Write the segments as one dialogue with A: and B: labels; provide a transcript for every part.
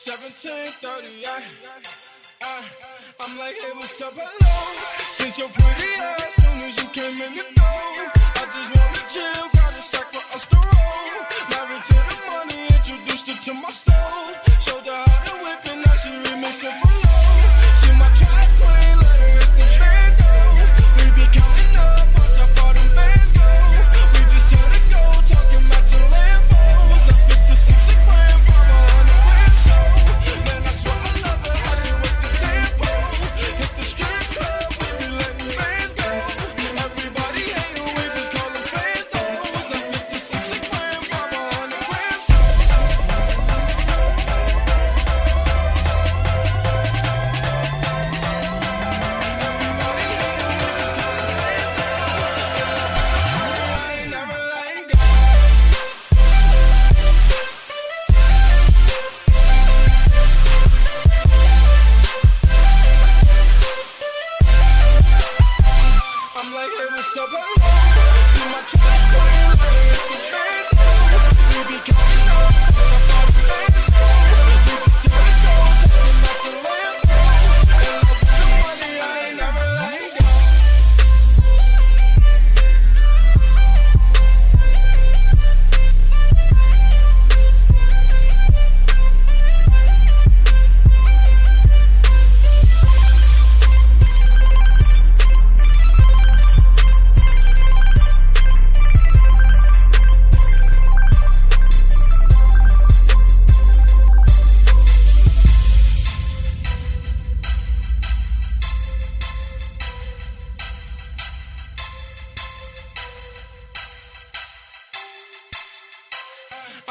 A: 1730, I, I, uh, I'm like, hey, what's up, hello? Since your pretty ass soon as you came in the door. I just wanna chill, got a sack for us to roll.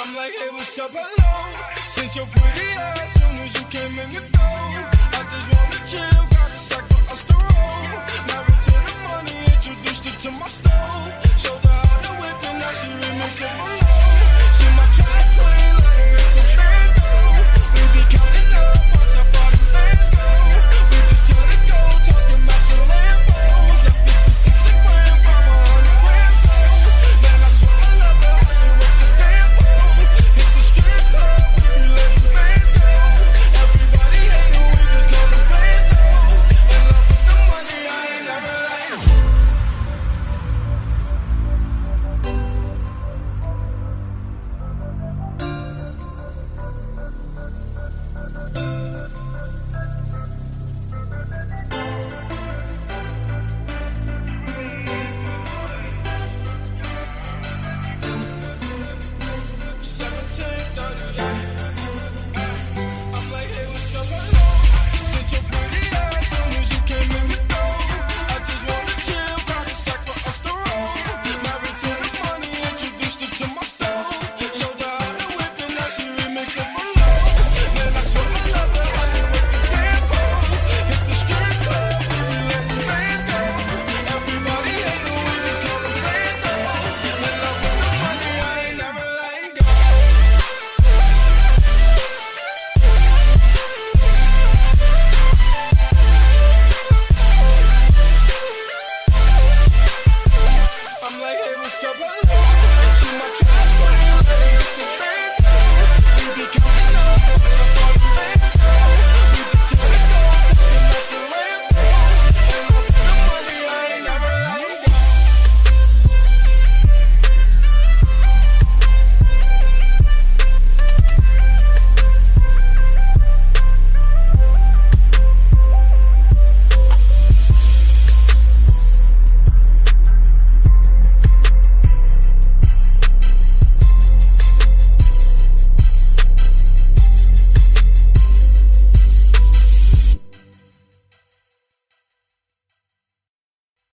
A: I'm like, hey, what's up? Hello. Since your pretty ass, soon as you came in the door, I just wanna chill, got a sack for us to roll. Married to the money, introduced her to my stove. Showed her how to whip, and now she remixing love.